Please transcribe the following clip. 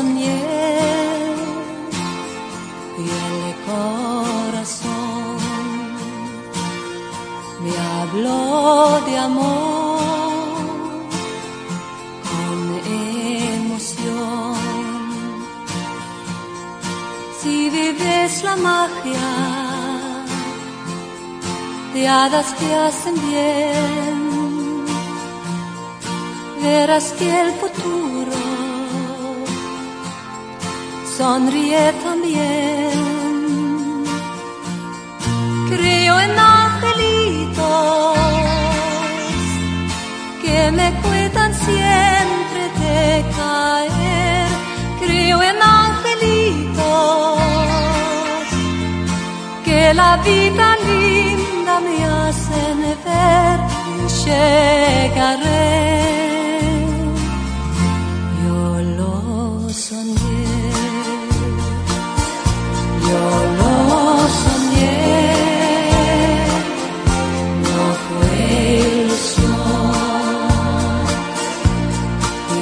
soñé el corazón me habló de amor con emoción. Si vives la magia de hadas que hacen bien, verás que el futuro sonríe también. Creo en angelitos que me cuidan siempre de caer. Creo en angelitos que la vida linda me hacen ver llegaré.